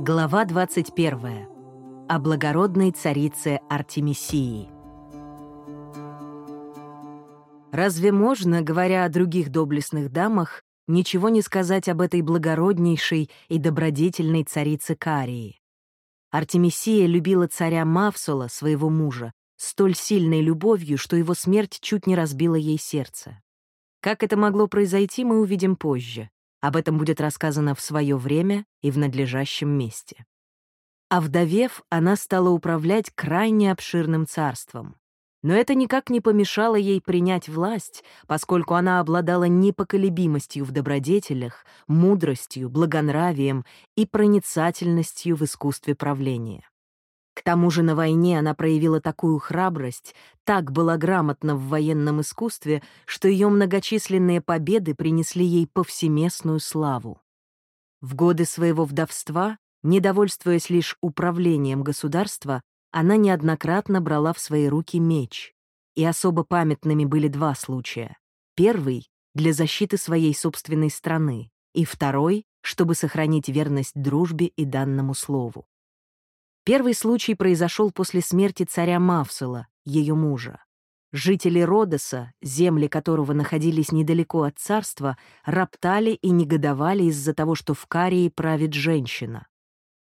Глава 21. О благородной царице Артемисии. Разве можно, говоря о других доблестных дамах, ничего не сказать об этой благороднейшей и добродетельной царице Карии? Артемисия любила царя Мавсула, своего мужа, столь сильной любовью, что его смерть чуть не разбила ей сердце. Как это могло произойти, мы увидим позже. Об этом будет рассказано в свое время и в надлежащем месте. А вдовев, она стала управлять крайне обширным царством. Но это никак не помешало ей принять власть, поскольку она обладала непоколебимостью в добродетелях, мудростью, благонравием и проницательностью в искусстве правления. К тому же на войне она проявила такую храбрость, так была грамотна в военном искусстве, что ее многочисленные победы принесли ей повсеместную славу. В годы своего вдовства, недовольствуясь лишь управлением государства, она неоднократно брала в свои руки меч. И особо памятными были два случая. Первый — для защиты своей собственной страны, и второй — чтобы сохранить верность дружбе и данному слову. Первый случай произошел после смерти царя Мавсула, ее мужа. Жители Родоса, земли которого находились недалеко от царства, роптали и негодовали из-за того, что в Карии правит женщина.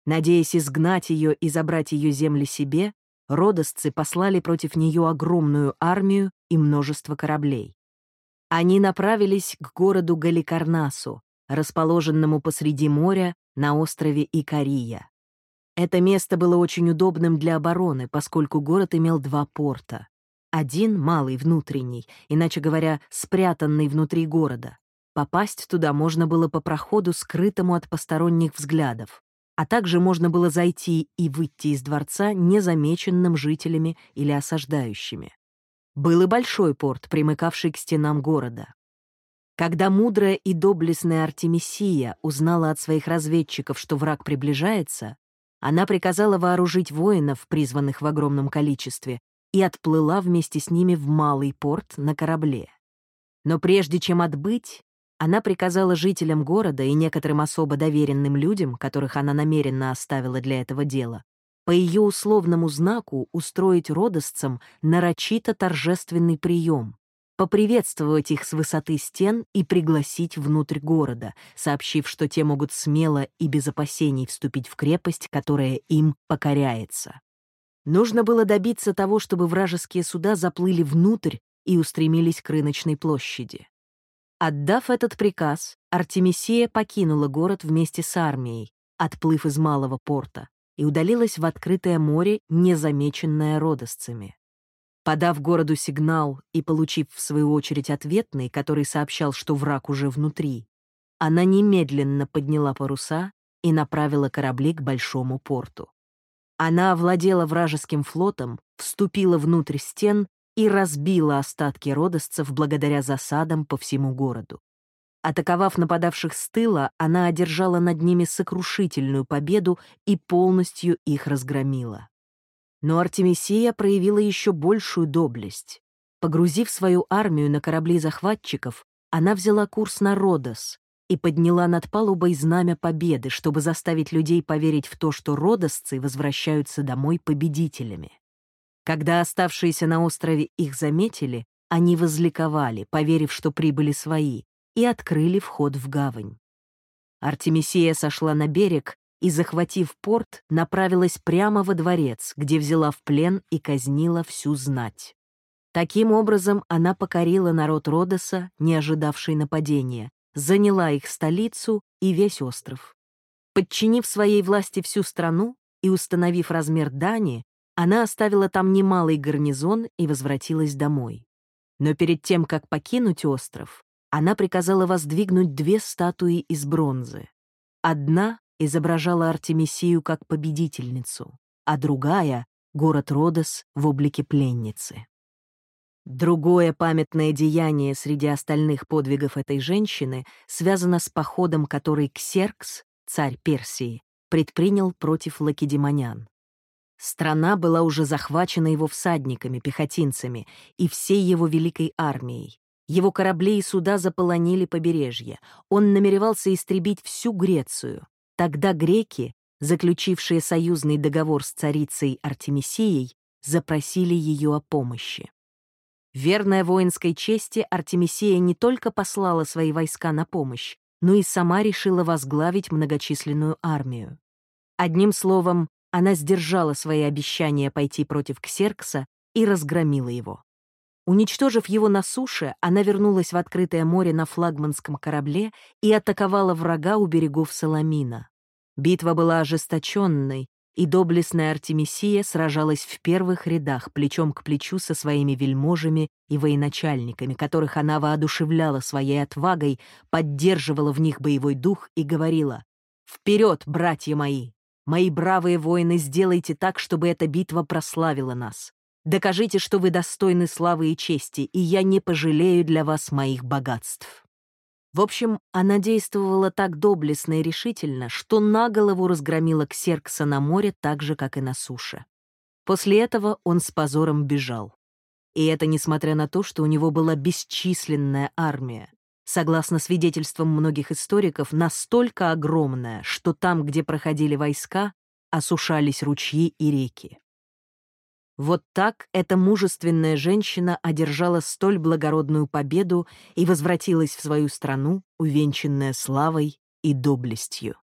Надеясь изгнать ее и забрать ее земли себе, родосцы послали против нее огромную армию и множество кораблей. Они направились к городу Галикарнасу, расположенному посреди моря на острове Икария. Это место было очень удобным для обороны, поскольку город имел два порта. Один — малый, внутренний, иначе говоря, спрятанный внутри города. Попасть туда можно было по проходу, скрытому от посторонних взглядов, а также можно было зайти и выйти из дворца незамеченным жителями или осаждающими. Был и большой порт, примыкавший к стенам города. Когда мудрая и доблестная Артемисия узнала от своих разведчиков, что враг приближается, она приказала вооружить воинов, призванных в огромном количестве, и отплыла вместе с ними в малый порт на корабле. Но прежде чем отбыть, она приказала жителям города и некоторым особо доверенным людям, которых она намеренно оставила для этого дела, по ее условному знаку устроить родосцам нарочито торжественный прием, поприветствовать их с высоты стен и пригласить внутрь города, сообщив, что те могут смело и без опасений вступить в крепость, которая им покоряется. Нужно было добиться того, чтобы вражеские суда заплыли внутрь и устремились к рыночной площади. Отдав этот приказ, Артемисия покинула город вместе с армией, отплыв из малого порта, и удалилась в открытое море, незамеченное родосцами. Подав городу сигнал и получив, в свою очередь, ответный, который сообщал, что враг уже внутри, она немедленно подняла паруса и направила корабли к большому порту. Она овладела вражеским флотом, вступила внутрь стен и разбила остатки родосцев благодаря засадам по всему городу. Атаковав нападавших с тыла, она одержала над ними сокрушительную победу и полностью их разгромила. Но Артемисия проявила еще большую доблесть. Погрузив свою армию на корабли захватчиков, она взяла курс на Родос и подняла над палубой знамя победы, чтобы заставить людей поверить в то, что родосцы возвращаются домой победителями. Когда оставшиеся на острове их заметили, они возликовали, поверив, что прибыли свои, и открыли вход в гавань. Артемисия сошла на берег и, захватив порт, направилась прямо во дворец, где взяла в плен и казнила всю знать. Таким образом, она покорила народ Родоса, не ожидавший нападения, заняла их столицу и весь остров. Подчинив своей власти всю страну и установив размер дани, она оставила там немалый гарнизон и возвратилась домой. Но перед тем, как покинуть остров, она приказала воздвигнуть две статуи из бронзы. Одна изображала Артемисию как победительницу, а другая — город Родос в облике пленницы. Другое памятное деяние среди остальных подвигов этой женщины связано с походом, который Ксеркс, царь Персии, предпринял против лакедемонян. Страна была уже захвачена его всадниками, пехотинцами и всей его великой армией. Его корабли и суда заполонили побережье. Он намеревался истребить всю Грецию, Тогда греки, заключившие союзный договор с царицей Артемисией, запросили ее о помощи. Верная воинской чести, Артемисия не только послала свои войска на помощь, но и сама решила возглавить многочисленную армию. Одним словом, она сдержала свои обещания пойти против Ксеркса и разгромила его. Уничтожив его на суше, она вернулась в открытое море на флагманском корабле и атаковала врага у берегов Саламина. Битва была ожесточенной, и доблестная Артемисия сражалась в первых рядах, плечом к плечу со своими вельможами и военачальниками, которых она воодушевляла своей отвагой, поддерживала в них боевой дух и говорила «Вперед, братья мои! Мои бравые воины, сделайте так, чтобы эта битва прославила нас. Докажите, что вы достойны славы и чести, и я не пожалею для вас моих богатств». В общем, она действовала так доблестно и решительно, что на голову разгромила Ксеркса на море так же, как и на суше. После этого он с позором бежал. И это несмотря на то, что у него была бесчисленная армия. Согласно свидетельствам многих историков, настолько огромная, что там, где проходили войска, осушались ручьи и реки. Вот так эта мужественная женщина одержала столь благородную победу и возвратилась в свою страну, увенчанная славой и доблестью.